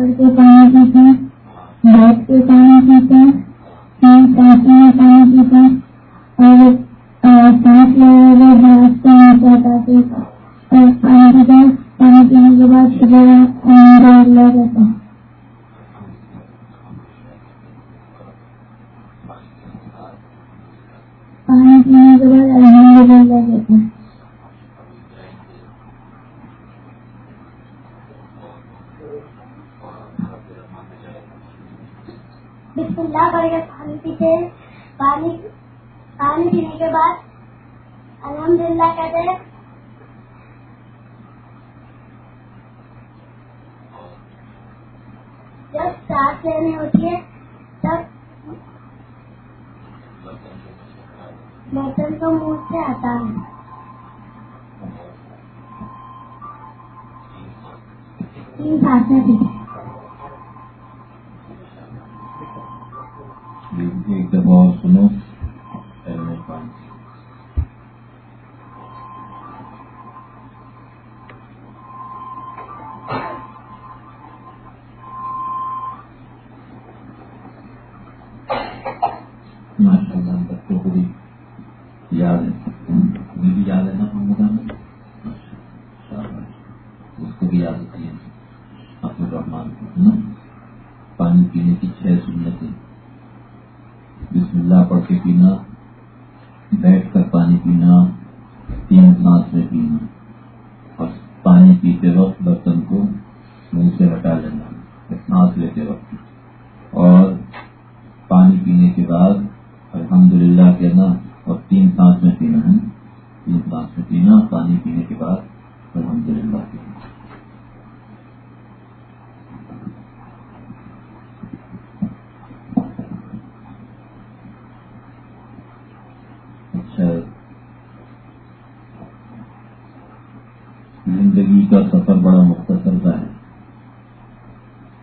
پڑھ کے ایک دفعہ اور سنو۔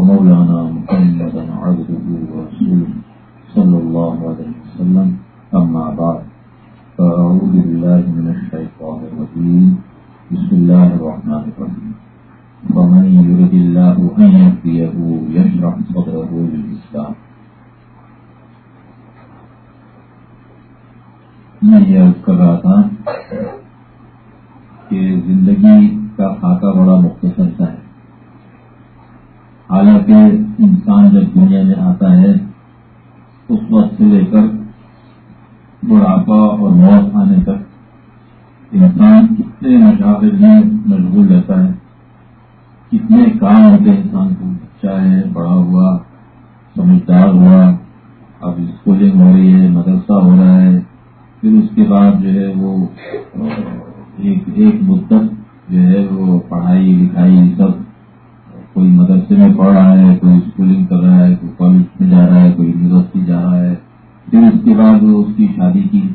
ومولانا محمد عبده ورسوله صلى الله عليه وسلم. أما بعد، فأعوذ بالله من الشيطان الرجيم. بسم الله الرحمن الرحيم. ومن يرد الله أن يهديه يشرح صدره للإسلام. میں یہ عرض کر رہا تھا کہ زندگی کا خاکہ بڑا مختصر سا ہے۔ حالانکہ انسان جب دنیا میں آتا ہے، اس وقت سے لے کر بڑھاپا اور موت آنے تک انسان کتنے مشاغل میں مشغول رہتا ہے۔ کتنے کام ہوتے انسان کو، بچہ ہے، بڑا ہوا، سمجھدار ہوا، اب اسکولنگ ہو رہی ہے، مدرسہ ہو رہا ہے۔ پھر اس کے بعد جو ہے وہ، ایک ایک مدت جو ہے وہ پڑھائی، لکھائی، سب کوئی مدرسے میں پڑھ رہا ہے، کوئی اسکولنگ کر رہا ہے، کوئی کالج میں جا رہا ہے، کوئی یونیورسٹی جا رہا ہے۔ پھر اس کے بعد اس کی شادی کی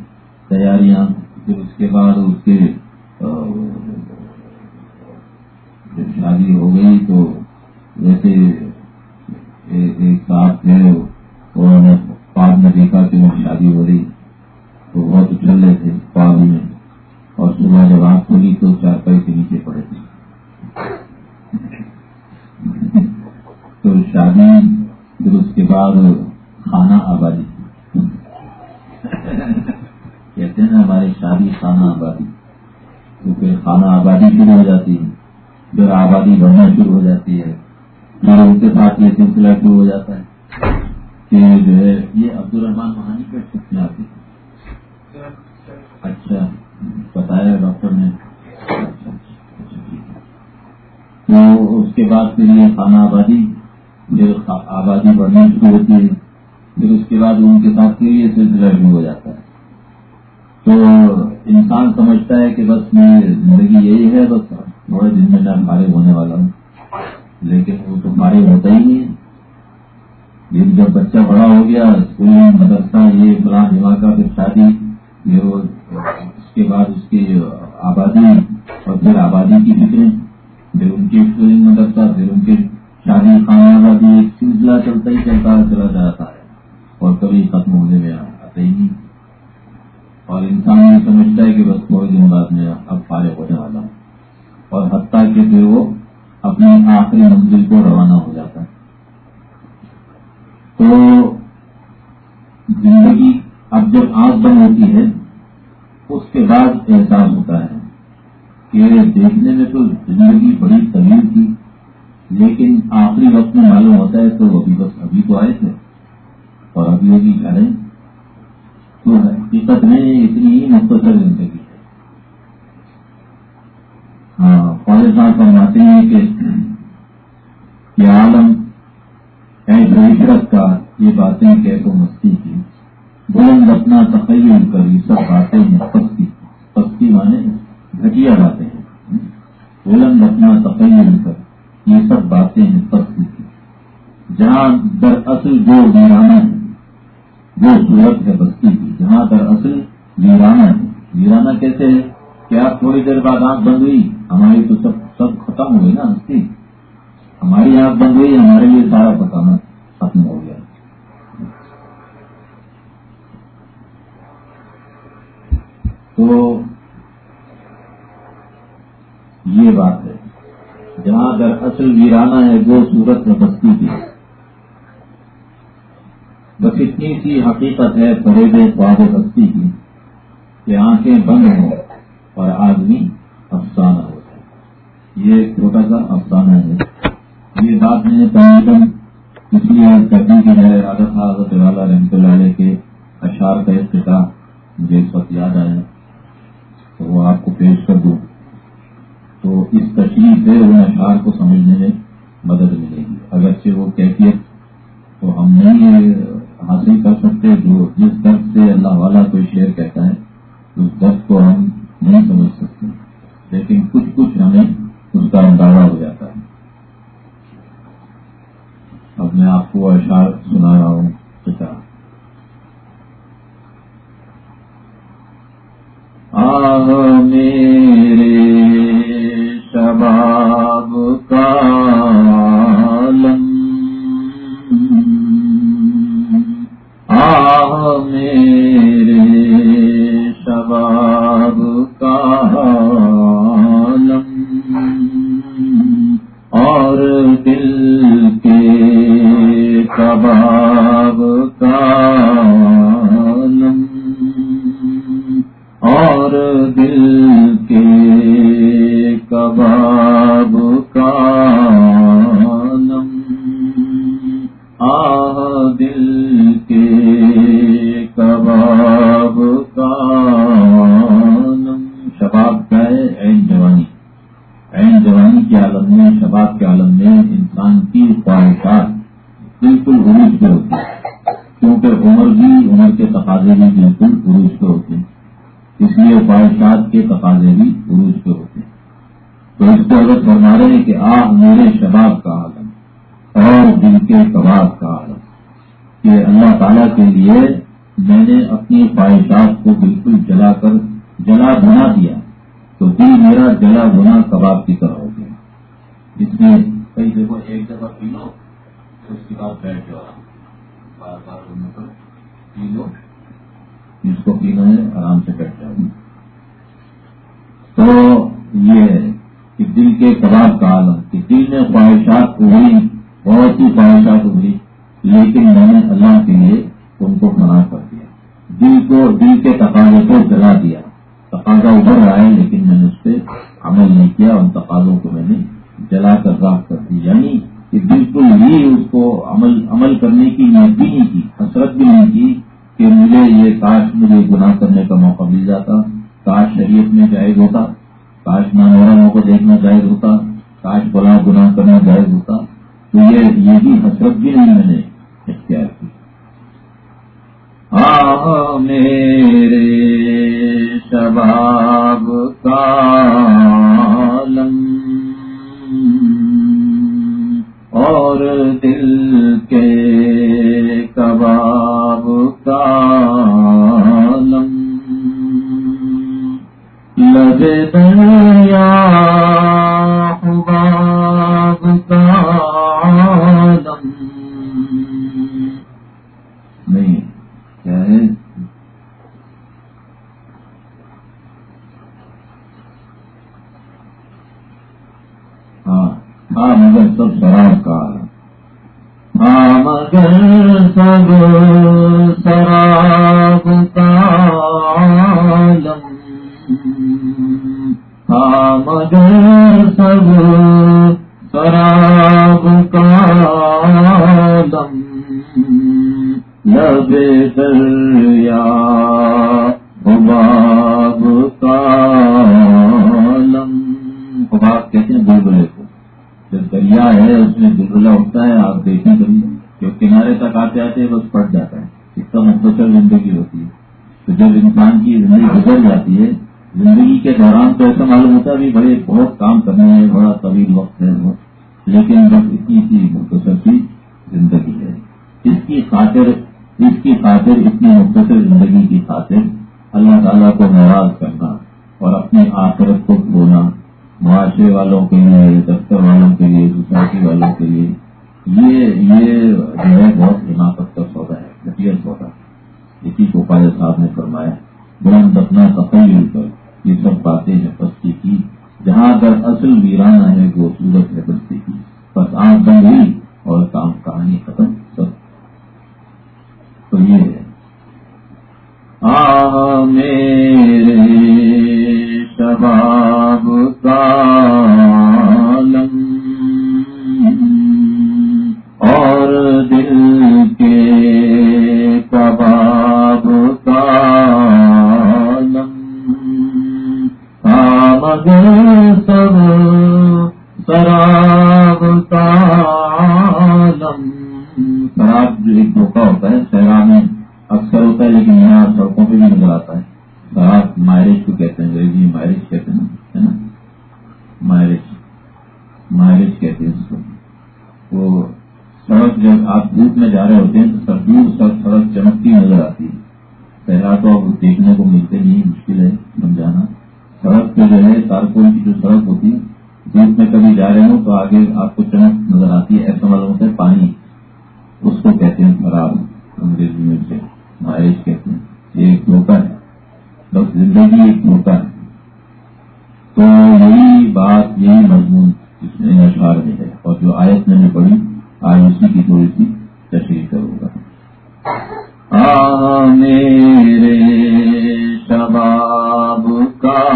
تیاریاں، پھر اس کے بعد اس کے جب شادی ہو گئی تو ویسے ایک ساتھ تھے، انہوں نے پاک میں دیکھا کہ وہ شادی ہو رہی، تو بہت اچھل رہے تھے پاگ میں۔ اور صبح جب آنکھ کھلی تو چار پائی کے نیچے پڑے تھے۔ تو شادی پھر اس کے بعد کھانا آبادی۔ کہتے ہیں نا ہماری شادی خانہ آبادی۔ تو پھر خانہ آبادی شروع ہو جاتی ہے، پھر آبادی بڑھنا شروع ہو جاتی ہے۔ پھر ان کے ساتھ یہ سلسلہ شروع ہو جاتا ہے کہ جو ہے یہ عبد الرحمان مہانی کا سکتے آتی اچھا بتایا ڈاکٹر نے۔ تو اس کے بعد پھر یہ خانہ آبادی، پھر آبادی بڑھنا شروع ہوتی ہے۔ پھر اس کے بعد ان کے ساتھ پھر یہ سلسلہ شروع ہو جاتا ہے۔ تو انسان سمجھتا ہے کہ بس میری زندگی یہی ہے، بس تھوڑے دن میں میں فارغ ہونے والا ہوں۔ لیکن وہ تو فارغ ہوتا ہی نہیں ہے۔ لیکن جب بچہ بڑا ہو گیا، اسکول، مدرسہ، یہ فلاں جمع کا پھر شادی یہ اس کے بعد اس کی آبادی اور پھر آبادی کی فکریں۔ پھر ان کی اسکولنگ مدرسہ پھر ان کی شادی خانہ آبادی ایک سلسلہ چلتا ہی چلتا چلا جاتا ہے۔ اور کبھی ختم ہونے میں آتا ہی نہیں۔ اور انسان یہ سمجھتا ہے کہ بس تھوڑے دن بعد میں اب فارغ ہونے والا ہوں۔ اور حتیٰ کہ پھر وہ اپنی آخری منزل کو روانہ ہو جاتا ہے۔ تو زندگی اب جب آنکھ بند ہوتی ہے، اس کے بعد احساس ہوتا ہے۔ کہ دیکھنے میں تو زندگی بڑی طویل تھی، لیکن آخری وقت میں معلوم ہوتا ہے تو ابھی بس ابھی تو آئے تھے، اور ابھی ابھی کریں تو حقیقت میں اتنی ہی مختصر زندگی ہے۔ ہاں کالج صاحب فرماتے ہیں کہ عالم ایسے عشرت کا یہ باتیں کیسو مستی کی۔ بلند اپنا تخیل کر یہ سب باتیں ہیں پستی پستی مانے گھٹیا باتیں ہیں۔ بلند اپنا تخیل کر، یہ سب باتیں ہیں پستی کی جہاں در اصل جو ویرانہ ہے وہ صورت ہے بستی کی، جہاں در اصل ویرانہ ہے۔ ویرانہ کیسے ہے؟ کہ آپ تھوڑی دیر بعد آنکھ بند ہوئی، ہماری تو سب سب ختم ہو گئی نا ہستی۔ ہماری آنکھ بند ہوئی، ہمارے لیے سارا پکانا ختم ہو گیا۔ تو یہ بات ہے۔ جہاں اگر اصل ویرانہ ہے، وہ صورت میں بستی کی بس اتنی سی حقیقت ہے فریب خواب بستی کی کہ آنکھیں بند ہوں اور آدمی افسانہ ہو جائے۔ یہ ایک چھوٹا سا افسانہ ہے۔ یہ بات میں نے تقریباً اس لیے کرنے کی ہے حضرت حضرت والا رحمت اللہ علیہ کے اشعار کا ایک کتاب مجھے اس وقت یاد آیا، تو وہ آپ کو پیش کر دوں۔ تو اس تشریح سے ان اشعار کو سمجھنے میں مدد ملے گی۔ اگرچہ وہ کیفیت تو ہم نہیں حاصل کر سکتے، جو جس درد سے اللہ والا کوئی شعر کہتا ہے، اس درد کو ہم نہیں سمجھ سکتے۔ لیکن کچھ کچھ ہمیں اس کا اندازہ ہو جاتا ہے۔ اب میں آپ کو اشعار سنا رہا ہوں خواہشات کو بالکل جلا کر جلا بنا دیا تو دل میرا جلا بنا کباب کی طرح ہو گیا۔ اس میں کئی دیکھو ایک جگہ پی لو اس کے بعد بیٹھ جاؤ بار بار ہونے پر۔ پی لو۔ جس کو پینا ہے آرام سے بیٹھ جاؤ۔ تو یہ ہے کہ دل کے کباب کا عالم کہ دل میں خواہشات ہوئی بہت سی خواہشات ہوئی لیکن میں نے اللہ کے لیے ان کو منع کر دیا۔ دل کو دل کے تقاضے کو جلا دیا۔ تقاضا ابھر رہا ہے لیکن میں نے اس پہ عمل نہیں کیا، ان تقاضوں کو میں نے جلا کر راک کر دی۔ یعنی کہ بالکل ہی اس کو عمل عمل کرنے کی نیت بھی نہیں کی، حسرت بھی نہیں کی کہ مجھے یہ کاش، مجھے گناہ کرنے کا موقع مل جاتا۔ کاش شریعت میں جائز ہوتا۔ کاش نامورموں کو دیکھنا جائز ہوتا۔ کاش بلا گناہ کرنا جائز ہوتا۔ تو یہ یہ بھی حسرت بھی نہیں میں نے اختیار کی۔ آ میرے شباب کا اور دل کے کباب کا لگے دریا حباب لیے سوسائٹی والوں کے لیے، یہ یہ جو ہے بہت حماقت کا سودا ہے گٹیا سودا اسی کو پائے صاحب نے فرمایا، بلند اپنا تخیل کر، یہ سب باتیں ہیں بستی کی جہاں در اصل ویرانہ ہے، وہ صورت ہے بستی کی بس آنکھ بند ہوئی اور کام، کہانی ختم۔ سب۔ تو یہ ہے۔ آ میرے شباب کا شراب کا شراب جو ایک دھوکہ ہوتا ہے شہرا میں، اکثر ہوتا ہے لیکن یہاں سڑکوں پہ بھی نظر آتا ہے۔ شراب مائرج کو کہتے ہیں، انگریزی مائرج کہتے ہیں، ہے نا؟ مائرج مائرج کہتے ہیں اس کو۔ وہ سڑک جب آپ دھوپ میں جا رہے ہوتے ہیں تو سردور سب سڑک چمکتی نظر آتی ہے۔ پہلا تو اب دیکھنے کو ملتے نہیں، مشکل ہے، سمجھانا۔ سڑک پہ جو ہے تارکول کی جو سڑک ہوتی ہے دھوپ میں کبھی جا رہے ہوں تو آگے آپ کو چمک نظر آتی ہے، ایسا معلوم ہوتا ہے پانی اس کو کہتے ہیں خراب، انگریزی میں سے مائرج کہتے ہیں۔ یہ ایک دھوکہ ہے۔ بس زندگی ایک دھوکہ ہے۔ تو یہی بات، یہی مضمون اس میں اشعار میں ہے۔ اور جو آیت میں نے پڑھی، آج اسی کی تھوڑی سی تشریح کروں گا۔ آ میرے شباب کا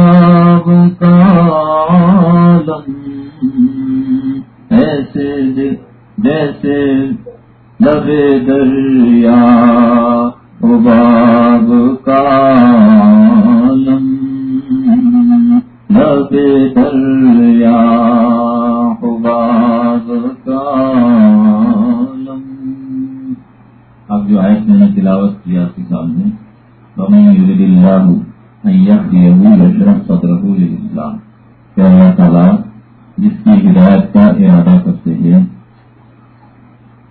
جیسے لب دریا اباب کا عالم لب دریا اباب کا عالم اب جو آیت میں نے تلاوت کیا آپ کے سامنے، ومن يرد الله أن يهديه يشرح صدره للإسلام۔ کہ اللہ تعالیٰ جس کی ہدایت کا ارادہ کرتے ہیں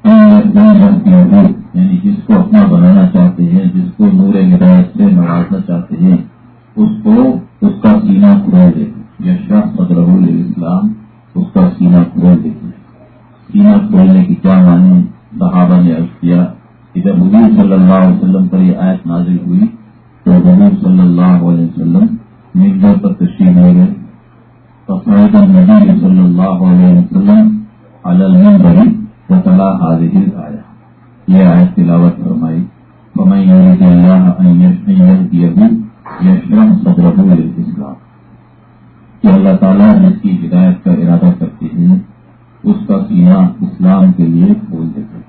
یعنی جس کو اپنا بنانا چاہتے ہیں، جس کو نور ہدایت سے نوازنا چاہتے ہیں، اس کو، اس کا سینہ کھول دیتے یشرح صدر اسلام اس کا سینہ کھول دیتے سینہ کھولنے کی کیا معنی صحابہ نے عرض کیا کہ جب حضور صلی اللہ علیہ وسلم پر یہ آیت نازل ہوئی تو حضور صلی اللہ علیہ وسلم مقدار پر تشریف لے گئے۔ فصائد النبی صلی اللہ علیہ وسلم علم بری وطلا حاضر آیا یہ آیت تلاوت فرمائی فمن يريد الله ان يهديه يشرح صدره للاسلام کہ اللہ تعالیٰ جس کی ہدایت کا ارادہ کرتے ہیں، اس کا سینہ اسلام کے لیے کھول دیتے ہیں۔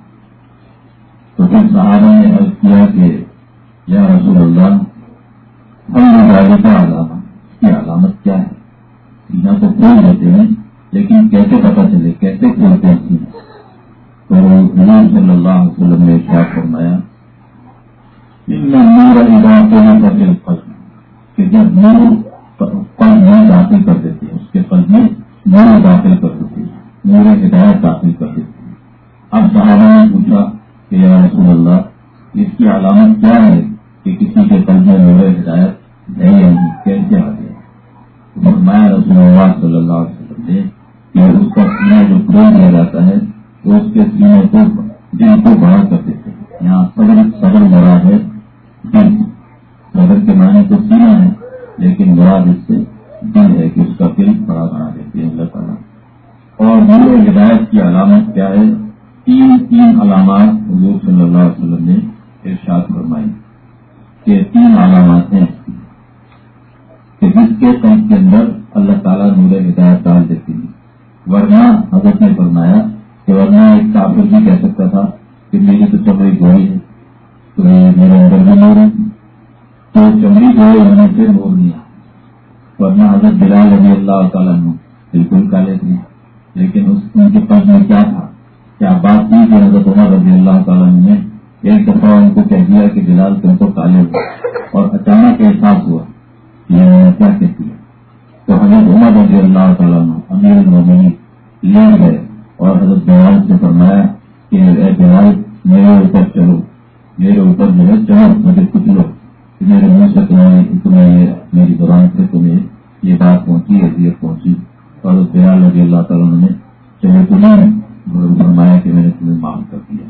تو پھر صحابہ نے عرض کیا کہ، یا رسول اللہ، ہم گاڑی کا علامت اس کی علامت کیا ہے؟ سینا تو کھول دیتے ہیں، لیکن کیسے پتا چلے؟ کیسے کھولتے ہیں سینا تو حضور صلی اللہ علیہ وسلم نے کیا فرمایا نور علاقے میں کہ جب نور میں داخل کر دیتے اس کے پل میں نور داخل کر دیتے ہیں نور ہدایت داخل کر دیتے اب صحابہ نے پوچھا کہ یا رسول اللہ، اس کی علامت کیا ہے کہ کسی کے قلب میں نور ہدایت ہے؟ یا کیسے آ گیا فرمایا، رسول اللہ صلی اللہ علیہ وسلم نے کہ اس کا سینہ جو کھول دیا جاتا ہے تو اس کے سینے کو دل کو بڑا کر دیتے ہیں۔ یہاں صبر صبر مراد ہے۔ دل صبر کے معنی تو سینہ ہے، لیکن مراد اس سے دل ہے کہ اس کا دل بڑا بنا دیتے ہیں اللہ تعالیٰ۔ اور نور ہدایت کی علامت کیا ہے؟ تین تین علامات حضور صلی اللہ علیہ وسلم نے ارشاد فرمائی کہ تین علامات ہیں کہ جس کے قلب کے اندر اللہ تعالیٰ نور ہدایت ڈال دیتی ہے ورنہ حضرت نے فرمایا کہ ورنہ ایک کافر بھی کہہ سکتا تھا کہ میری تو چمڑی گوئی ہے تو میرے اندر بھی نور ہے تو چمڑی گوئی ہونے سے نور نہیں ورنہ حضرت بلال رضی اللہ تعالیٰ نے بالکل کالے تھے۔ لیکن اس ان کے پاس میں کیا تھا؟ کیا بات کی کہ حضرت عمر رضی اللہ تعالیٰ نے ایک دفعہ ان کو کہہ دیا کہ بلال تم کو کالے ہو اور اچانک احساس ہوا یہ کیا کہتی ہے تو حضرت عمر رضی اللہ تعالیٰ نے امیر المنی لے گئے۔ اور حضرت بلال سے فرمایا کہ اے بلال میرے اوپر چلو۔ میرے اوپر جو ہے چلو مجھے کچھ لو میرے منہ سے تمہیں تمہیں یہ میری زبان سے تمہیں یہ بات پہنچی اذیت پہنچی۔ اور بلال رضی اللہ تعالیٰ نے چلو تمہیں فرمایا کہ میں نے تمہیں معاف کر دیا۔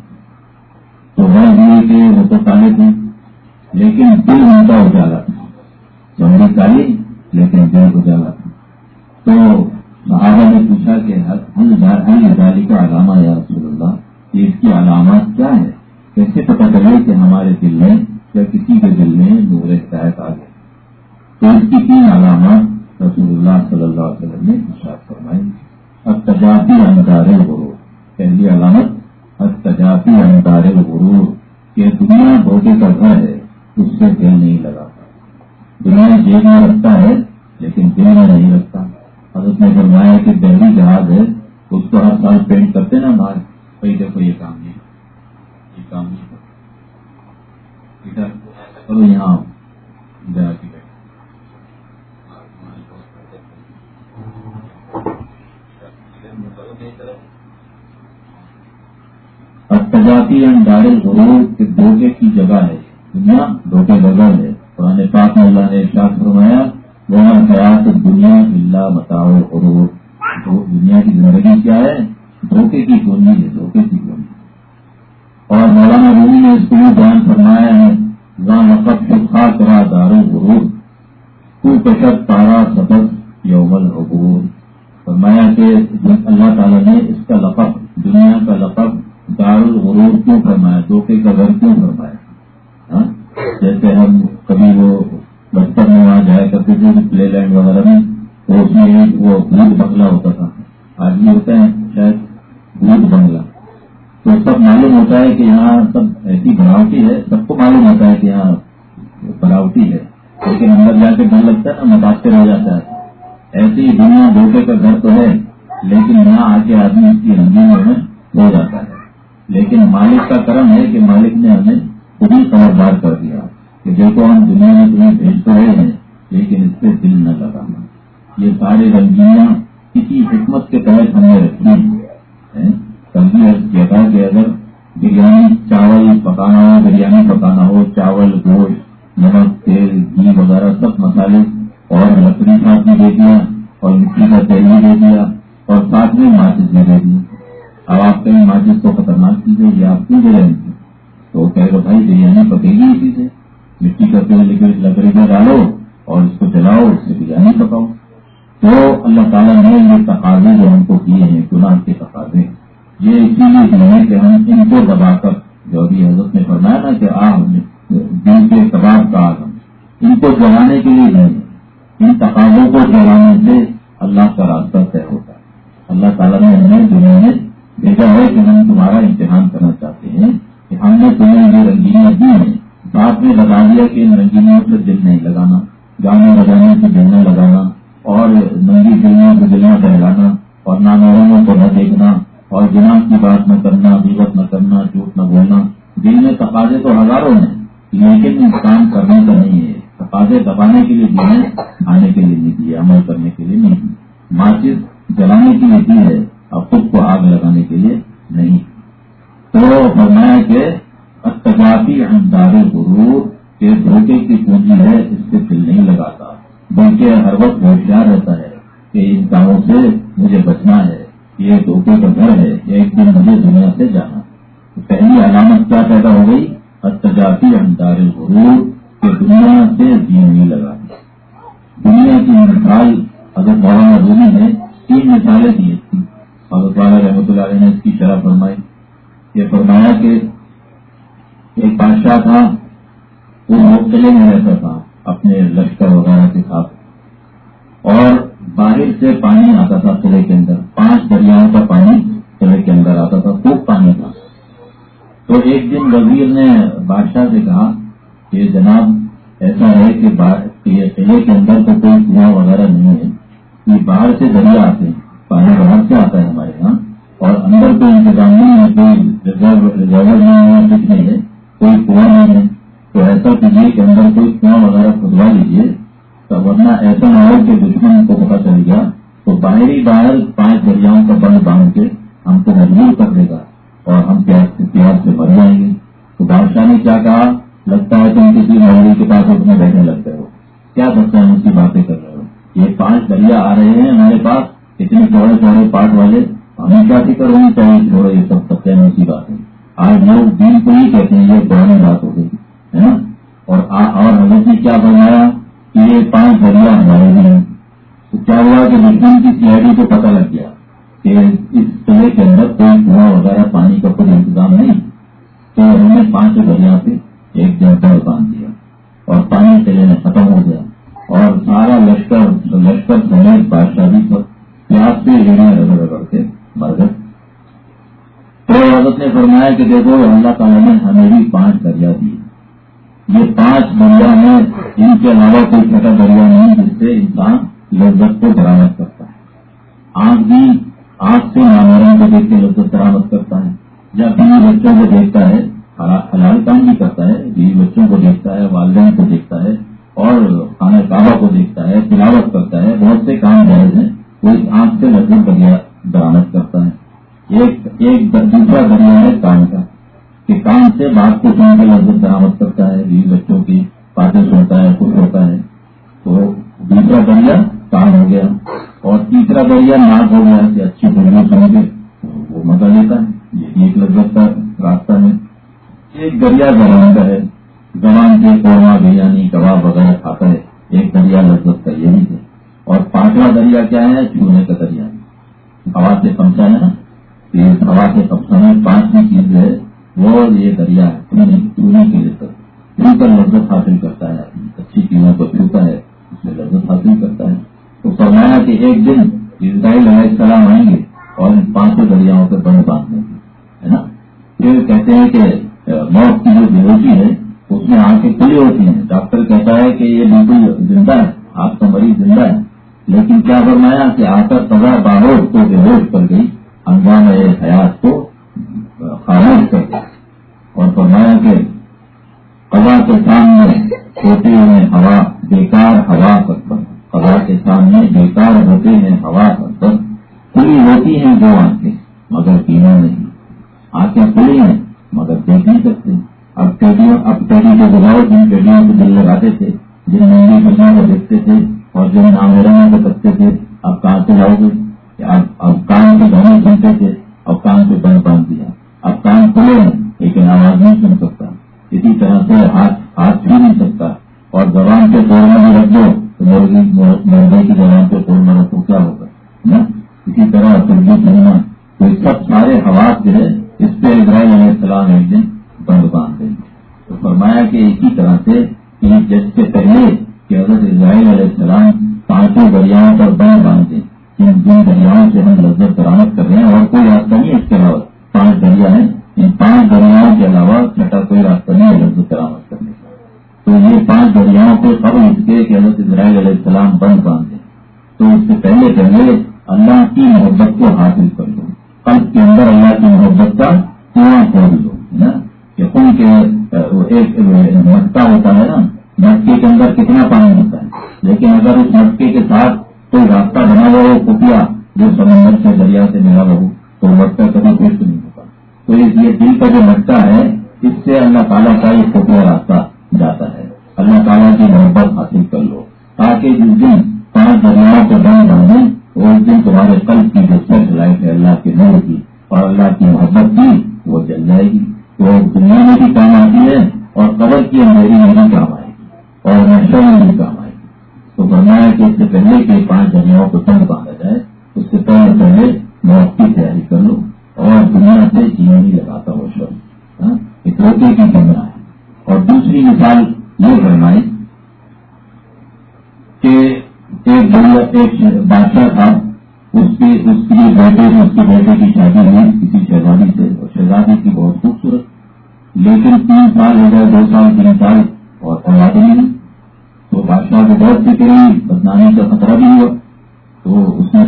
تو وہ یہ کہ وہ تو کالے تھے لیکن دل ان کا اجالا۔ تھا چمڑی کالی لیکن دل اجالا۔ تھا تو صحابہ نے پوچھا کہ ہر گاڑی کا علامہ یا رسول اللہ، کہ اس کی علامات کیا ہے کیسے پتا چلے کہ ہمارے دل میں یا کسی کے دل میں نور ہدایت آ گیا؟ تو اس کی تین علامات رسول اللہ صلی اللہ علیہ وسلم نے پوچھا فرمائی۔ اب تجاتی انکارے ہو پہلی علامت تجاتی انکار غرور کہ دنیا دھوکے کا گھر ہے، اس سے دل نہیں لگاتا۔ دنیا جیب میں رکھتا ہے، لیکن دل میں نہیں رکھتا۔ حضرت نے فرمایا کہ دہلی جہاز ہے، اس کو ہر سال پینٹ کرتے نا باہر کوئی دیکھو یہ کام نہیں یہ کام نہیں چلو یہاں اتجاتی انڈارل غرور کے دھوکے کی جگہ ہے۔ دنیا دھوکے بغیر ہے۔ پرانے پاک میں اللہ نے ارشاد فرمایا وہ حیات دنیا اللہ بتاؤ غرور دنیا کی زندگی کیا ہے؟ دھوکے کی گونی ہے، دھوکے کی گونی اور مولانا رومی نے اس کو بھی بیان فرمایا ہے وہاں مقب سے خاص رہا دارو غرور کو کشت تارا سبق یومل عبور فرمایا کہ اللہ تعالیٰ نے اس کا لقب، دنیا کا لقب دار الغرور کیوں فرمایا؟ دھوکے کا گھر کیوں فرمایا؟ ہاں؟ جیسے ہم کبھی وہ بچپن میں وہاں جایا کرتے تھے پلے لینڈ وغیرہ میں، تو اس میں وہ بھوت بنگلہ ہوتا تھا۔ آج بھی ہوتا ہے، شاید بھوت بنگلہ۔ تو سب معلوم ہوتا ہے کہ یہاں سب ایسی بناوٹی ہے، سب کو معلوم ہوتا ہے کہ یہاں بناوٹی ہے۔ لیکن اندر جا کے ڈر لگتا ہے نا متاثر ہو جاتا ہے۔ ایسی دنیا دھوکے کا گھر تو ہے، لیکن یہاں آ کے آدمی اس کی رنگینوں میں ہو جاتا ہے۔ لیکن مالک کا کرم ہے کہ مالک نے ہمیں خود ہی خبردار کر دیا۔ کہ دیکھو ہم دنیا میں تمہیں بھیج تو رہے ہیں لیکن اس پہ دل نہ لگانا۔ یہ سارے رنگینیاں کسی حکمت کے تحت ہم نے رکھی ہیں؟ کبھی جگہ کہ اگر بریانی، چاول پکانا ہو، بریانی پکانا ہو، چاول، گوشت، نمک، تیل، گھی وغیرہ، سب مسالے اور لکڑی ساتھ میں دے دیا، اور مٹی کا تیل بھی دے دیا، اور ساتھ میں ماچس بھی دے دی اب آپ کہیں ماچس کو خطرناک چیز ہے یہ آپ کیوں دے رہے ہیں؟ تو کہہ رہے بھائی بریانی پکے گی اسی سے۔ مٹی کا تیل لکڑی میں ڈالو اور اس کو جلاؤ، اس سے بریانی پکاؤ۔ تو اللہ تعالیٰ نے یہ تقاضے جو ہم کو کیے ہیں، گناہ کے تقاضے، یہ اسی لیے ہیں کہ ہم ان کو دبا کر، جو ابھی حضرت نے فرمایا نا کہ آگ دل کے کباب کا آگ ان کو جلانے کے لیے نہیں۔ ان تقاضوں کو جلانے سے اللہ کا راستہ طے ہوتا ہے۔ اللہ تعالیٰ نے ہمیں دنیا میں بھیجا ہے کہ ہم تمہارا امتحان کرنا چاہتے ہیں، کہ ہم نے تمہیں یہ رنگینیاں دی ہیں۔ بعد میں بتا دیا کہ ان رنگینیوں سے دل نہیں لگانا، گانے بجانے سے دل نہ لگانا، اور ننگی فلموں کو دل نہ بہلانا اور ناموں کو نہ دیکھنا، اور جناب کی بات نہ کرنا بیوت نہ کرنا، جھوٹ نہ بولنا۔ دل میں تقاضے تو ہزاروں ہیں، لیکن کام کرنے کا نہیں ہے۔ تقاضے دبانے کے لیے دیے کھانے کے لیے نہیں دیے عمل کرنے کے لیے نہیں۔ ماچس جلانے کے لیے دی ہے، اور خود کو آگ لگانے کے لیے نہیں۔ تو فرمایا کہ اتجاتی اندار غرور کے دھوکے کی پونجی ہے، اس سے دل نہیں لگاتا۔ بلکہ ہر وقت ہوشیار رہتا ہے کہ ان کاموں سے مجھے بچنا ہے۔ یہ دھوکے کا گھر ہے یا ایک دن مجھے دنیا سے جانا۔ پہلی علامت کیا پیدا ہو گئی؟ اتجاتی اندار غرور کہ دنیا سے دین نہیں لگا دنیا کی مثال اگر مولانا رومی نے تین مثالیں دی تھی حضرت والا رحمۃ اللہ علیہ نے اس کی شرح فرمائی۔ یہ فرمایا کہ ایک بادشاہ تھا، وہ قلعے میں رہتا تھا، اپنے لشکر وغیرہ کے ساتھ۔ اور باہر سے پانی آتا تھا قلعے کے اندر، پانچ دریاؤں کا پانی قلعے کے اندر آتا تھا، خوب پانی تھا۔ تو ایک دن وزیر نے بادشاہ سے کہا کہ جناب، ایسا ہے کہ یہ قلعے کے اندر تو کوئی کنواں وغیرہ نہیں ہے۔ یہ باہر سے دریا آتے ہیں، پانی باہر سے آتا ہے ہمارے یہاں۔ اور اندر کوئی انتظام نہیں ہے کوئی ریزرو نہیں ہے، کچھ نہیں ہے۔ کوئی کنواں نہیں ہے، تو ایسا کیجیے کہ اندر کوئی کنواں وغیرہ کھدوا لیجیے تو ورنہ ایسا نہ ہو کہ دشمن کو پتا چل گیا، تو باہری باہر پانچ دریاؤں کا بند باندھ کے ہم کو مجبور کر دے گا اور ہم پیار سے مر جائیں گے۔ تو بادشاہ نے کیا کہا؟ لگتا ہے تم کسی محلی کے پاس اپنے بیٹھنے لگتے ہو۔ کیا سکتے ہیں اس کی باتیں کر رہے ہو؟ یہ پانچ دریا آ رہے ہیں ہمارے پاس، اتنے چوڑے چوڑے پارٹ والے ہمیں کیا فکر ہونی چاہیے چھوڑو یہ سب سکتے ہیں اسی باتیں۔ آج لوگ دین کو ہی کہتے ہیں، یہ پرانی بات ہو گئی ہے نا؟ اور حضرت نے کیا بنایا کہ یہ پانچ دریا ہمارے بھی ہیں۔ تو کیا ہوا کہ دشمن کی سی آئی ڈی کو پتا لگ گیا کہ اس قلعے کے اندر کوئی کنواں وغیرہ، پانی کا کوئی انتظام نہیں۔ تو انہوں نے پانچ دریا سے ایک دن باندھ دیا اور پانی قلعے میں ختم ہو گیا۔ اور سارا لشکر لشکر سمیت بادشاہ بھی سب پیاس سے ریڑیاں رگڑ رگڑ کے مر گئے تو حضرت نے فرمایا کہ دیکھو، اللہ تعالیٰ نے ہمیں بھی پانچ دریا دیے۔ یہ پانچ دریا میں ان کے علاوہ کوئی چھوٹا دریا نہیں جس سے انسان لذت کو برامد کرتا ہے۔ آنکھ بھی آنکھ سے ناموروں کو دیکھ کے لذت برامد کرتا ہے۔ یا بیوی بچوں کو دیکھتا ہے، حلال کام بھی کرتا ہے، بیوی بچوں کو دیکھتا ہے، والدین کو دیکھتا ہے، اور خانہ کعبہ کو دیکھتا ہے، تلاوت کرتا ہے، بہت سے کام جائز ہیں، وہ آنکھ سے لذت دریا برامد کرتا ہے۔ ایک ایک دوسرا دریا ہے کام کا، کہ کام سے بات کو سن کے لذت برامد کرتا ہے، بیوی بچوں کی باتیں سنتا ہے، خوش ہوتا ہے۔ تو دوسرا دریا کام ہو گیا، اور تیسرا دریا ناک ہو گیا کہ اچھی بڑھیا سن کے وہ مزہ لیتا ہے۔ یہ بھی ایک لذت کا راستہ ہے۔ ایک دریا زبان کا ہے۔ زبان کے قورمہ بریانی، کباب وغیرہ کھاتا ہے۔ ایک دریا لذت کا یہ ہے۔ اور پانچواں دریا کیا ہے؟ چونے کا دریا آواز سے سمجھا ہے نا؟ یہ ہوا کے قبضہ میں پانچویں چیز ہے وہ یہ دریا ہے۔ پوری کے لیے چھو کر لذت حاصل کرتا ہے۔ اچھی چیزوں کو چھوتا ہے، اس میں لذت حاصل کرتا ہے۔ تو فرمایا کہ ایک دن اسرائیل علیہ السلام آئیں گے اور ان پانچوں دریاؤں پہ بند باندھ دیں گے، ہے نا؟ پھر کہتے ہیں کہ موت کی جو بے ہے، اس میں آنکھیں کھلی ہوتی ہیں۔ ڈاکٹر کہتا ہے کہ یہ بالکل زندہ ہے، آپ کا مریض زندہ ہے لیکن کیا فرمایا کہ آ کر سزا باہر کو بے ہوش کر گئی۔ انجام حیات کو خاموش کر گئی اور فرمایا کہ قضا کے سامنے ہوتے ہوئے ہوا، بیکار ہوا سکتا قضا کے سامنے بیکار ہوتے ہیں ہوا سکتا کھلی ہوتی ہیں جو آنکھیں، مگر پینا نہیں۔ آنکھیں کھلی ہیں، مگر دیکھ نہیں سکتے۔ اب ٹیڈیوں، اب ٹیڈی کے بجائے جن ٹیڈیوں کو دل لگاتے تھے۔ جن مہنگی فلموں کو دیکھتے تھے اور جن نامروں کو سکتے تھے، اب کہاں سے لاؤ گے؟ اب کان کے گھر سنتے تھے اب کان سے بند باندھ دیا اب کان کھلے ہیں، لیکن آواز نہیں سن سکتا۔ اسی طرح سے ہاتھ ہاتھ چھو نہیں سکتا۔ اور زبان کے توڑنے میں رکھ دو تو مرغی مرغے کی زبان کے پہ توڑنا رکھو، کیا ہوگا؟ اسی طرح سبزی سننا تو سب سارے حواس جو ہے اس پہ ابراہیم علیہ السلام ایک دن بند باندھ دیں گے۔ تو فرمایا کہ اسی طرح سے جس سے پہلے کہ حضرت اسرائیل علیہ السلام پانچوں دریاؤں پر بند باندھے جن جن دریاؤں سے ہم لذت برامد کر رہے ہیں اور کوئی راستہ نہیں اس کے علاوہ۔ پانچ دریا ہیں۔ ان پانچ دریاؤں کے علاوہ چھٹا کوئی راستہ نہیں ہے لذت برامد کرنے کا۔ تو یہ پانچ دریاؤں کو قبل اس کے کہ حضرت اسرائیل علیہ السلام بند باندھے۔ تو اس سے پہلے پہلے اللہ کی محبت کو حاصل کر لو۔ قلب کے اندر اللہ کی محبت کا کنواں کھول لو، ہے نا؟ کہ ان کے ایک مٹکا ہوتا ہے نا، مٹکے کے اندر کتنا پانی ہوتا ہے۔ لیکن اگر اس مٹکے کے ساتھ کوئی راستہ بنا ہوا ہو کپیا جو سمندر سے دریا سے ملا ہو، تو مٹکا کبھی پیش نہیں ہوتا۔ تو اس یہ دل کا جو مٹکا ہے، اس سے اللہ تعالیٰ کا یہ کپیا راستہ جاتا ہے۔ اللہ تعالیٰ کی محبت حاصل کر لو۔ تاکہ جس دن پانچ دریاؤں کو بند باندھیں اس دن تمہارے قلب کی جو سیٹ لائف ہے اللہ کے نور کی اور اللہ کی محبت کی، وہ جل جائے گی۔ تو دنیا میں بھی کام آتی ہے اور قبر کی اندھیری میں بھی کام آئے گی۔ اور نشر میں بھی کام آئے گی۔ تو بنایا کہ اس سے پہلے کہ پانچ دنیاؤں کو تنگ باندھا جائے، اس سے پہلے پہلے موت کی تیاری کر لو اور دنیا سے جیون ہی لگاتا ہو شروع ہاں؟ ایک روٹے کی دنیا ہے۔ اور دوسری مثال یہ فرمائی کہ ایک بڑھیا ایک بادشاہ تھا اس کے اس کے بیٹے، اس کے بیٹے کی شادی ہوئی، کسی شہزادی سے، اور شہزادی کی بہت خوبصورت، لیکن تین سال ہو گئے، دو سال، تین سال، اور اولاد نہیں۔ تو بادشاہ کو بہت فکر ہوئی بدنامی کا خطرہ بھی ہوا۔ تو اس نے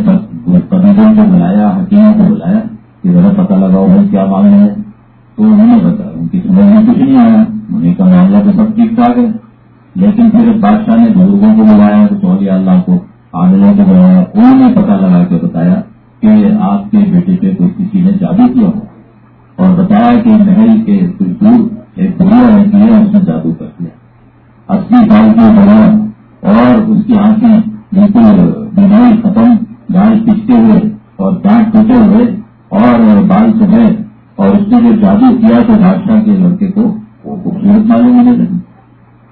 طبیبوں کو بلایا، حکیموں کو بلایا کہ ذرا پتہ لگاؤ بھائی کیا معاملہ ہے تو انہوں نے بتایا، ان کی سمجھ میں کچھ نہیں آیا۔ انہیں کا معاملہ تو سب ٹھیک ٹھاک ہے لیکن پھر بادشاہ نے بزرگوں کو بلایا، تو چودھری اللہ کو عادلوں کو بلایا، انہوں نے پتا لگا کے بتایا کہ آپ کے بیٹے پہ کوئی کسی نے جادو کیا ہو۔ اور بتایا کہ محل کے دور ایک بڑھیا رہتی ہے، اس نے جادو کر دیا۔ اسی سال کی بڑھیا اور اس کی آنکھیں بالکل بیماری ختم، گائے پچتے ہوئے اور دانت ٹوٹے ہوئے اور بال سبھے اور اس نے جو جادو کیا تو بادشاہ کے لڑکے کو وہ خوبصورت معلوم ہونے لگی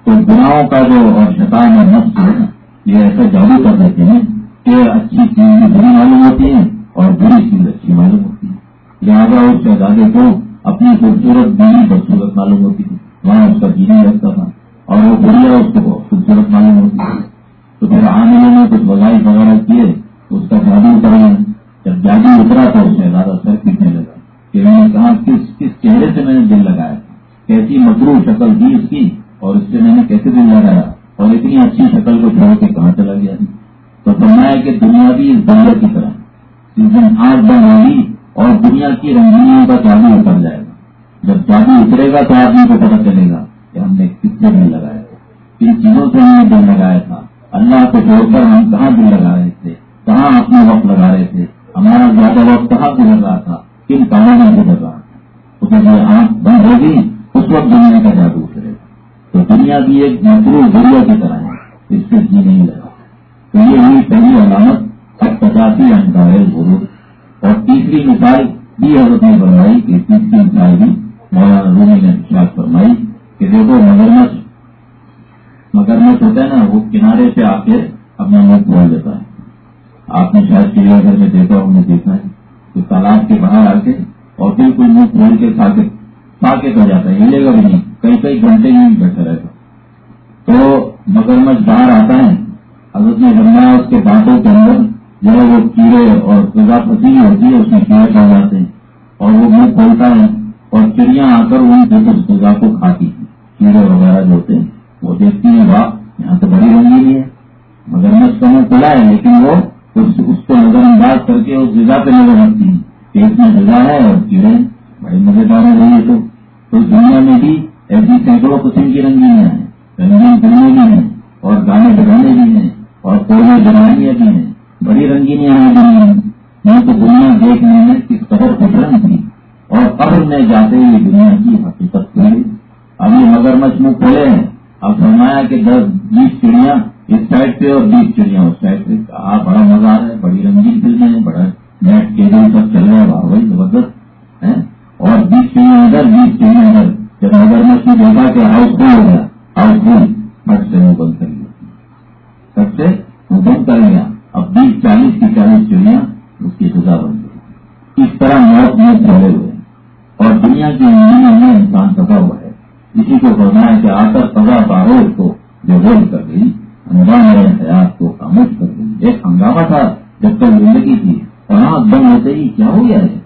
تو گناہوں کا جو اور شیطان اور نفس ہے، یہ ایسا جادو کر دیتے ہیں کہ اچھی چیز بری معلوم ہوتی ہے اور بری چیز اچھی معلوم ہوتی ہے لہٰذا اس شہزادے کو اپنی خوبصورت بیوی خوبصورت معلوم ہوتی تھی وہاں اس کا جی نہیں رکھتا تھا۔ اور وہ بڑھیا اس کو خوبصورت معلوم ہوتی تھی تو پھر آنے نے کچھ وظائف وغیرہ کیے اس کا جادو اتر گیا جب جادو اترا تو اس شہزادہ سر پیٹنے لگا۔ کہ میں نے کہا، کس کس چہرے سے میں نے دل لگایا؟ کیسی مکرو شکل دی اس کی؟ اور اس سے میں نے کیسے دل لگایا؟ اور اتنی اچھی شکل کو چھوڑ کے کہاں چلا گیا؟ تو فرمایا کہ دنیا بھی اس دنیا کی طرح۔ جس دن آگ بن ہوگی اور دنیا کی رنگینیوں کا جادو اتر جائے گا۔ جب جادو اترے گا تو آدمی کو پتہ چلے گا۔ کہ ہم نے کس سے دل لگایا تھا کن چیزوں سے ہم نے دل لگایا تھا۔ اللہ کو چھوڑ کر ہم کہاں دل لگا رہے تھے؟ کہاں اپنا وقت لگا رہے تھے؟ ہمارا زیادہ وقت کہاں گزر رہا تھا؟ کن کاموں میں گزر رہا تھا؟ اسے جو آنکھ بند ہوگی، اس وقت دنیا کا جادو اترے گا تو دنیا بھی ایک مکرو ذریعہ کی طرح ہے، اس سے جی نہیں لگا۔ تو یہ ہوئی پہلی علامت اب پچاسی انکار ضرور اور تیسری مثال بھی حضرت نے فرمائی کہ تیسری مثال بھی مولانا رومی نے وشواس فرمائی کہ دیکھو مگرمچھ مگرمچھ ہوتا ہے نا، وہ کنارے پہ آ کے اپنا منہ کھول دیتا ہے۔ آپ نے شاید چڑیا گھر میں دیکھا ہم نے دیکھا ہے۔ تو تالاب کے باہر آ کے اور پھر کوئی منہ کھول کے ساکت ہو جاتا ہے، ہلے گا بھی نہیں۔ کئی کئی گھنٹے ہی بیٹھا رہتا۔ تو مگرمچھ باہر آتا ہے، حضرت نے بنایا اس کے بانٹوں کے اندر جو ہے وہ کیڑے اور فضا پسی ہوتی ہے، اس میں کیڑے کھا جاتے ہیں اور وہ منہ کھولتا ہے اور چڑیاں آ کر ان سے اس کو کھاتی ہیں۔ کیڑے وغیرہ جو ہوتے ہیں وہ دیکھتی ہیں واہ یہاں تو بڑی رنگینی ہے۔ مگرمچھ کا منہ کھلا ہے، لیکن وہ اس کو نظر انداز کر کے اس غذا پہ نظر رکھتی ہیں۔ پیٹ میں غذا ہے اور کیڑے، بڑے مزیدار ہے رہی ہے تو دنیا میں بھی ایسی سینکڑوں قسم کی رنگینیاں ہیں رنگین فلمیں بھی ہیں، اور گانے بجانے بھی ہیں، اور کوئی جمانیاں بھی ہیں۔ بڑی رنگینیاں ہیں دنیا میں۔ میں تو دنیا دیکھنے میں کس قدر خوش تھی اور قبر میں جاتے ہوئے دنیا کی حقیقت ہوئی ابھی مگر مچھ منہ کھولے ہیں۔ اب فرمایا کہ دس، بیس چڑیاں، اس سائڈ پہ اور بیس چڑیاں، اس سائڈ پہ آ بڑا مزہ آ رہا ہے، بڑی رنگین فلمیں ہیں، بڑا نیٹ کے دن سب چل رہے ہیں واہ بھائی زبردست ہے اور بیس چڑیاں ادھر، بیس چڑیاں ادھر۔ جب مگر مچھ نے دیکھا کہ ہاؤس فل ہو گیا ہاؤس فل بٹ سے وہ بند کر لیا۔ سب سے وہ بند کر لیا۔ اب بیس، چالیس کی چالیس چڑیاں اس کی سزا بن گئی۔ اس طرح موت میں پھیلے ہوئے اور دنیا کی نیند میں انسان پھنسا ہوا ہے۔ اسی کو فرمایا کہ آ کر سزا باروز کو جو رول کر گئی انجام حیات کو خاموش کر گئی۔ ایک ہنگامہ تھا جب تک زندگی تھی وہاں بند ہوتے ہی کیا ہو گیا ہے؟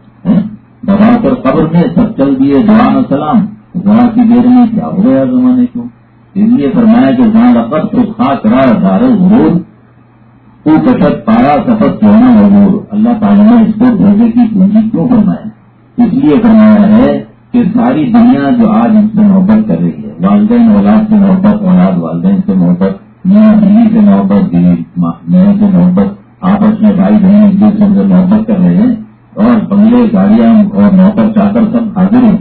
دبا کر قبر میں سب چل دیے، جوان السلام ذرا کی دیر میں کیا ہو گیا زمانے کو؟ اس لیے فرمایا کہ جہاں لقت تو خاص رہا دار غرور کو کشت پارا سفت ہونا غرور۔ اللہ تعالیٰ نے اس کو بھوجے کی پونجی کیوں فرمایا اس لیے فرمایا ہے کہ ساری دنیا جو آج ان سے محبت کر رہی ہے، والدین اولاد سے محبت، اولاد والدین سے محبت میاں دلی سے محبت دلی میاں سے محبت، آپس میں بھائی بہن ایک دوسرے سے محبت کر رہے ہیں اور بنگلے گاڑیاں اور نوکر چاکر سب حاضر ہیں،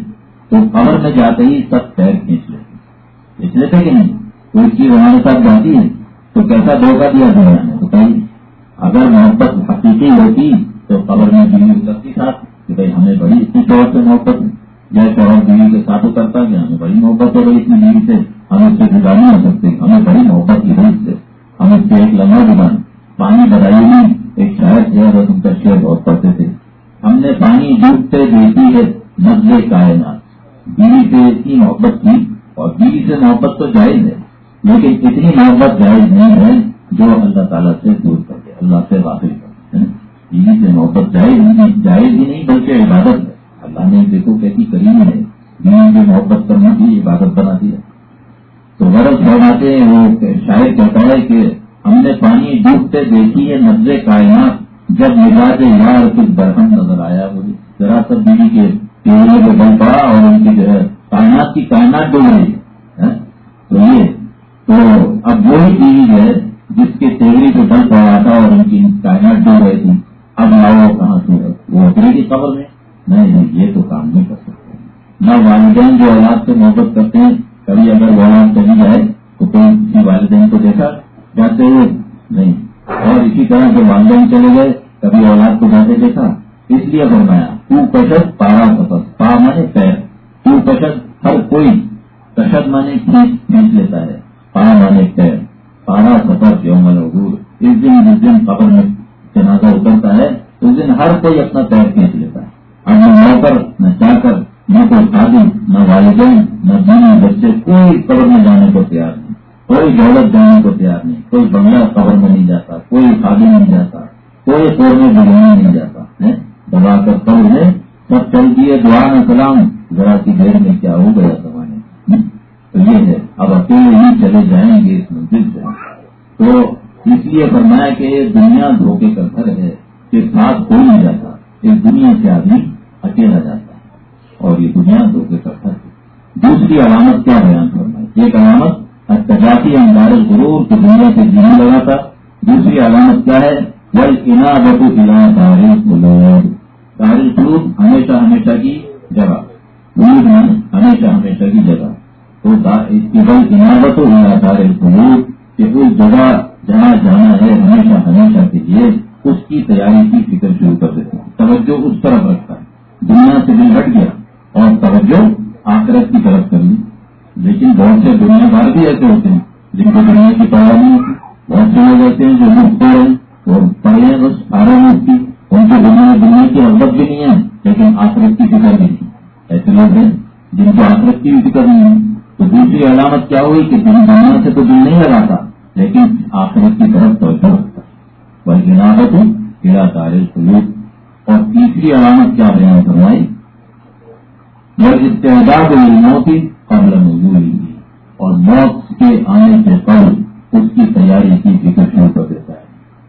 تو خبر میں جاتے ہی سب پیر کھینچ لیتے کھینچ لیتے کہ نہیں؟ کوئی چیز ہمارے ساتھ جاتی ہے، تو کیسا دھوکہ دیا دنیا نے؟ بتائیے اگر محبت حقیقی ہوتی تو خبر میں بیوی اترتی ساتھ، کہ بھائی ہمیں بڑی اتنی طور سے محبت ہے۔ جیسے اور بیوی کے ساتھ اترتا کہ ہمیں بڑی محبت ہو رہی اتنی بیوی سے۔ ہم اس سے جدا نہیں ہو سکتے، ہمیں بڑی محبت کی ہوئی سے۔ ہم اس سے ایک لمحہ جبان پانی بدائی میں ایک شاید جو ہے ان کا شعر بہت پڑھتے تھے۔ ہم نے پانی ڈوبتے دیتی ہے نزلے کائنات۔ بیوی سے اتنی محبت کی اور بیوی سے محبت تو جائز ہے، لیکن اتنی محبت جائز نہیں ہے جو اللہ تعالیٰ سے دور کر دے، اللہ سے واقع کر بیوی سے محبت جائز نہیں، جائز ہی نہیں، بلکہ عبادت ہے۔ نے دیکھو کیسی کری ہے بیوی سے محبت کرنا بھی عبادت بنا دیا تو غرض فرماتے ہیں وہ شاعر کہتا ہے کہ ہم نے پانی ڈوبتے دیکھی ہے نظر کائنات، جب مزاج یار کچھ برہم نظر آیا۔ مجھے ذرا سب بیوی کے پیڑوں کو بل پڑا اور ان کی جو ہے کائنات کی کائنات ڈوب رہی ہے تو یہ، تو اب وہی بیوی جو ہے جس کے تیوری پہ بل پڑا تھا اور ان کی کائنات ڈوب رہی تھی۔ اب آؤ کہاں سے وہ اتری کی خبر میں نہیں نہیں، یہ تو کام نہیں کر سکتے۔ نہ والدین جو اولاد سے محبت کرتے ہیں، کبھی اگر اولاد چلی جائے تو کوئی کسی والدین کو دیکھا جاتے ہوئے؟ نہیں۔ اور اسی طرح سے والدین چلے گئے، کبھی اولاد کو جاتے دیکھا۔ اس لیے فرمایا، تو کشت پارا سفر، پا مانے پیر۔ تو کشت ہر کوئی۔ کشت مانے کھینچ کھینچ لیتا ہے۔ پا مانے پیر۔ پارا سفر یوم العبور۔ اس دن جس دن قبر میں جنازہ اترتا ہے، اس دن ہر کوئی اپنا پیر کھینچ لیتا ہے۔ اب نہ نوکر نہ جا کر، نہ کوئی خادم نہ والدین، نہ بیوی، بچے، کوئی قبر میں جانے کو تیار نہیں، کوئی دولت جانے کو تیار نہیں، کوئی بنگلہ قبر میں نہیں جاتا، کوئی خادم نہیں جاتا، کوئی خور میں بگانے نہیں جاتا دبا کر قبر میں سب چل دیے دعان سلام، ذرا کی دیر میں کیا ہو گیا زمانے تو یہ ہے، اب اکیلے ہی چلے جائیں گے اس منزل سے۔ تو اس لیے فرمایا کہ یہ دنیا دھوکے کا گھر ہے، کہ ساتھ کوئی نہیں جاتا، اس دنیا سے آدمی اکیلا جاتا ہے اور یہ دنیا دھوکے کا گھر ہے۔ دوسری علامت کیا بیان فرمائی؟ ایک علامت تجاتی اندار غرور کی دنیا سے جینے لگا تھا۔ دوسری علامت کیا ہے؟ وہ انا بٹو الا تاریخ تاریخ قلوب ہمیشہ ہمیشہ کی جگہ۔ قلوب میں ہمیشہ ہمیشہ کی جگہ۔ تو بل عنابت الا تاریخ قلوب کہ اس جگہ جہاں جانا ہے، ہمیشہ ہمیشہ کے لیے اس کی تیاری کی فکر شروع کر دیتے ہیں۔ توجہ اس طرف رکھتا ہے۔ دنیا سے دل ہٹ گیا اور توجہ آخرت کی طرف کر لی۔ لیکن بہت سے دنیا بھر بھی ایسے ہوتے ہیں جن کو دنیا کی پڑھائی نہیں ہوتی۔ بہت سے لوگ ایسے ہیں جو مفت ہیں وہ پڑھے ہیں بس سارے مفت کی ان کے دنیا میں دنیا کی عزت بھی نہیں ہے، لیکن آخرت کی فکر نہیں۔ ایسے لوگ ہیں جن کو آخرت کی بھی فکر نہیں ہے۔ تو دوسری علامت کیا ہوئی کہ دن دنیا سے تو دل نہیں لگاتا، لیکن آخرت کی طرف توجہ رکھتا۔ وہ عنابت ہوں کیڑا تارے سلوک اور تیسری علامت کیا بیان کروائی وہ استعداد موتی قبل موجود اور موت کے آنے سے قبل اس کی تیاری کی فکر شروع کر دیتا ہے۔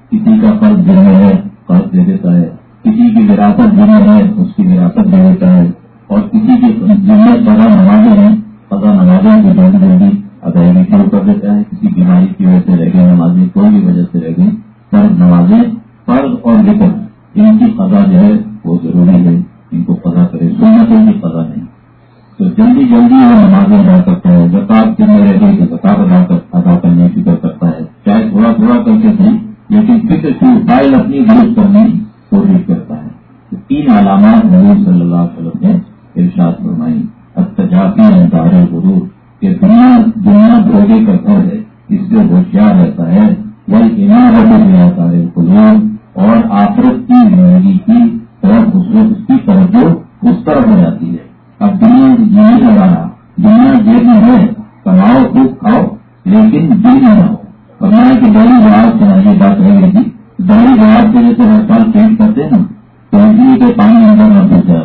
کسی کا قرض دل ہے، قرض دے دیتا ہے۔ کسی کی وراثت دل ہے، اس کی وراثت دے دیتا ہے۔ اور کسی کی ذمت سزا نمازیں ہیں، سزا نمازیں کی جلدی جلدی ادائیگی شروع کر دیتا ہے۔ کسی بیماری کی وجہ سے رہ گئی نمازیں کوئی بھی وجہ سے رہ گئی فرض نمازیں فرض اور ذکر ان کی سزا جو ہے وہ ضروری ہے ان کو سزا کرے سنتوں کی سزا نہیں۔ تو جلدی جلدی وہ نمازیں ادا کرتا ہے، زکات کے میں رہ گئی زکات ادا ادا کرنے کی فکر کرتا ہے۔ چاہے تھوڑا تھوڑا کر کے صحیح لیکن فکر کی فائل اپنی درست کرنے کوشش کرتا ہے۔ تو تین علامات نبی صلی اللہ علیہ وسلم نے ارشاد فرمائی۔ اتجافی انتار غرور کہ دنیا دنیا دھوکے کا گھر ہے، اس سے ہوشیار رہتا ہے۔ وہ عمارت میں تارے قلوب اور آخرت کی زندگی کی طرف اس کی توجہ اس طرف ہو جاتی ہے۔ اب دنیا جینے نہیں لگانا دنیا جیب میں ہے، کماؤ، خوب کھاؤ، لیکن دل نہ ہو۔ فرمایا کہ دہلی جواب سے یہ بات رہ گئی تھی جی۔ دہلی جواب سے جیسے ہر سال چینج کرتے ہیں نا۔ تو اس لیے کہ پانی اندر نہ پوچھے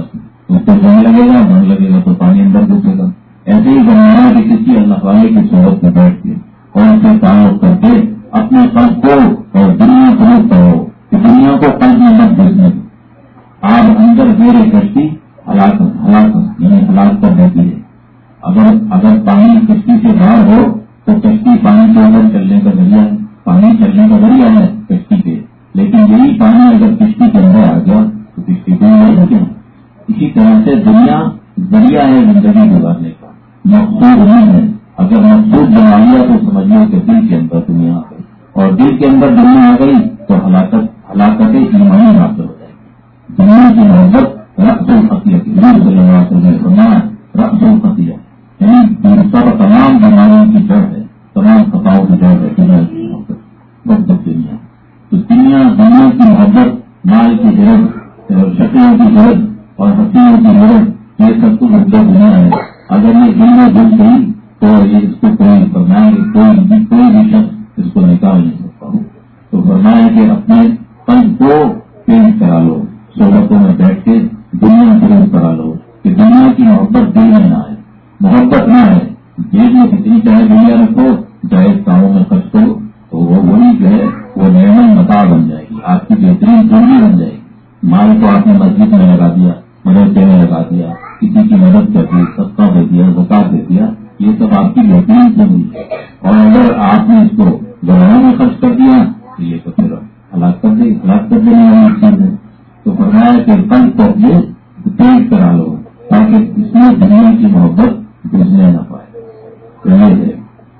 اس کو جنگ لگے گا من لگے گا تو پانی اندر پوچھے گا ایسے ہی بنانا کہ کسی اللہ والے کی صحبت میں بیٹھ کے اور ان سے تعلق کر کے اپنے قرض اسی سے دنیا ذریعہ ہے زندگی گزارنے کا۔ مقصود نہیں ہے، اگر مقصود بنا لیا تو سمجھیے کہ دل کے اندر دنیا آ گئی اور دل کے اندر دنیا آ گئی تو ہلاکت ہلاکت ایمانی حاصل ہو جائے گی۔ دنیا کی محبت رقص الفتیہ کی۔ نور اللہ علیہ فرمایا، رقص الفتیہ یعنی سب تمام بیماریوں کی جڑ ہے، تمام خطاؤں کی جڑ ہے دنیا کی محبت محبت دنیا۔ تو دنیا دنیا کی محبت، مال کی ضرورت شکلوں کی ضرورت اور حسینوں کی ضرورت یہ سب کچھ مطلب دنیا ہے۔ اگر یہ دنیا دل گئی تو یہ اس کو کوئی فرمائیں گے کوئی کوئی بھی شخص اس کو نکال نہیں سکتا۔ تو فرمائیں کہ اپنے قلب کو پینٹ کرا لو، صحبتوں میں بیٹھ کے دنیا ضرور کرا لو کہ دنیا کی محبت دل میں نہ آئے۔ محبت نہ ہے جیب میں کتنی چاہے دنیا رکھو جائز کاموں میں خرچ کرو، تو وہ وہی جو ہے، وہ نعمت متا بن جائے گی۔ آپ کی بہترین زندگی بن جائے گی۔ مال کو آپ نے مسجد میں لگا دیا۔ مدرسے میں لگا دیا، کسی کی مدد کر دی سستا دے دیا، زکات دے دیا، یہ سب آپ کی بہترین زندگی ہے اور اگر آپ نے اس کو گھروں میں خرچ کر دیا، تو یہ تو پھر ہلاک کر دے، ہلاک کر دینے والی چیز ہے۔ تو فرمایا کہ کل کو یہ تیز کرا لو، تاکہ اس میں دنیا کی محبت گزرنے نہ پائے۔ تو یہ ہے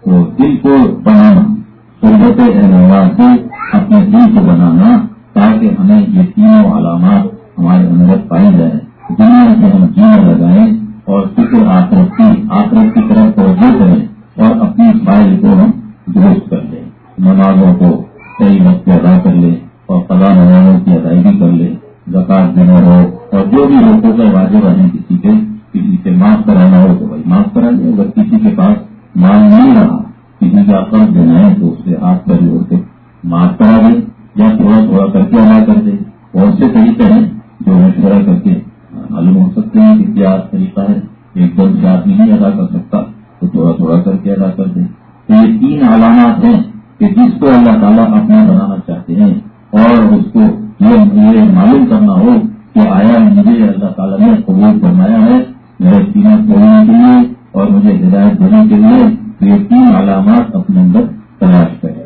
تو دل کو بنانا، صحبت احمد سے اپنے دل کو بنانا، تاکہ ہمیں یہ تینوں علامات ہمارے اندر پائی جائے دنیا سے ہم جینے لگائیں اور فکر آخرت کی آخرت کی طرف توجہ کریں اور اپنی فائل کو ہم درست کر لیں۔ نمازوں کو صحیح وقت ادا کر لیں اور قضا نمازوں کی ادائیگی کر لیں۔ زکات دینا ہو اور جو بھی لوگوں کا واجب ہے کسی کے، کسی سے معاف کرانا ہو تو بھائی معاف کرا دیں اگر کسی کے پاس مال نہیں رہا، کسی کا قرض دینا ہے تو اس سے ہاتھ کر جوڑ کے معاف کرا دیں یا تھوڑا تھوڑا کر کے ادا کر دیں۔ بہت سے طریقے ہیں جو مشورہ کر کے معلوم ہو سکتے ہیں کہ کیا طریقہ ہے ایک دم سے آدمی نہیں ادا کر سکتا، تو تھوڑا تھوڑا کر کے ادا کر دیں۔ تو یہ تین علامات ہیں کہ جس کو اللہ تعالیٰ اپنا بنانا چاہتے ہیں اور اس کو یہ معلوم کرنا ہو کہ آیا مجھے اللہ تعالیٰ نے قبول فرمایا ہے میرے سینہ کھولنے کے لیے اور مجھے ہدایت دینے کے لیے تو یہ تین علامات اپنے اندر تلاش کرے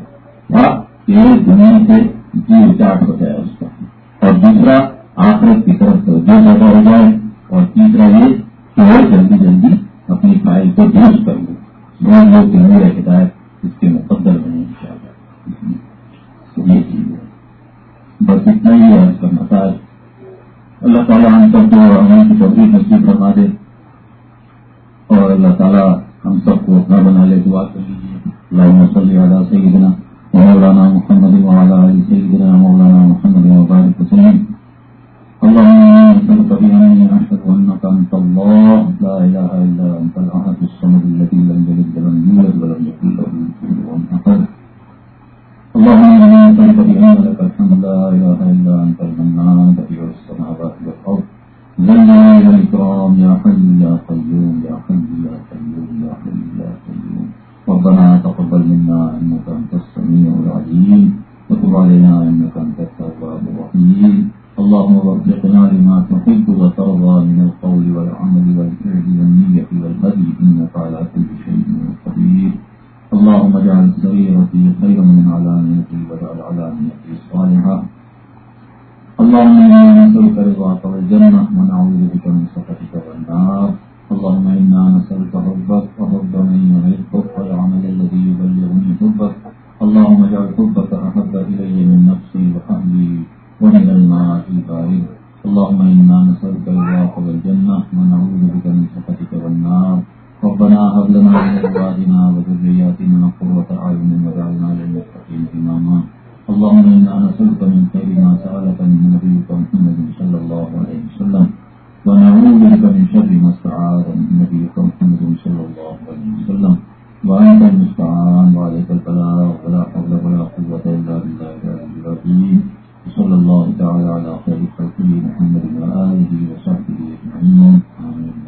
یہ دنیا سے جی چاٹ ہو جائے اس کا اور دوسرا آخرت کی طرف سے جو پیدا ہو جائے اور تیسرا یہ کہ اور جلدی جلدی اپنی فائل کو درست کر لو سو لوگ کہ میرے ہدایت اس کے مقدر بنے ان شاء اللہ یہ چیز ہے۔ بس اتنا ہی ہے اس کا مساج اللہ تعالیٰ ہم سب کو ہمیں کی توفیق نصیب فرما دے۔ اور اللہ تعالیٰ ہم سب کو اپنا بنا لے دعا کر لیجیے اللہ صلی علیہ سیدنا مولانا محمد وعلى آل سيدنا مولانا محمد وبارك وسلم۔ اللهم نسألك بأني أشهد أنك أنت الله. لا إله إلا أنت الأحد الصمد الذي لم يلد ولم يولد ولم يكن له كفوا أحد. اللهم إنا نسألك بأن لك الحمد. لا إله إلا أنت المنان بديع السماوات والأرض. ذا الجلال والإكرام يا حي يا قيوم يا حي يا قيوم يا حي يا قيوم. ربنا تقبل منا إنك أنت السميع العليم. وتب علينا إنك أنت التواب الرحيم. اللهم وفقنا لما تحب وترضى من القول والعمل والفعل والنية والهدي إنك على كل شيء قدير. اللهم اجعل سريرتي خيرا من علانيتي واجعل علانيتي صالحة اللهم إنا نسألك رضاك والجنة ونعوذ بك من سخطك والنار. اللهم إنا نسألك حبك وحب من يحبك والعمل الذي يبلغني حبك. اللهم اجعل حبك أحب إلي من نفسي وأهلي. ومن الماء البارد. اللهم إنا نسألك رضاك والجنة ونعوذ بك من سخطك والنار. ربنا هب لنا من أزواجنا وذرياتنا قرة أعين واجعلنا للمتقين إماما. اللهم إنا نسألك من خير ما سألك من نبيك محمد صلى الله عليه وسلم. ونعوذ بك من شر ما استعاذ من نبيك محمد صلى الله عليه وسلم. وأنت المستعان، وعليك البلاغ. ولا حول ولا قوة إلا بالله العلي العظيم. صلى الله تعالى على خير خلقه محمد وآله وصحبه أجمعين. آمين.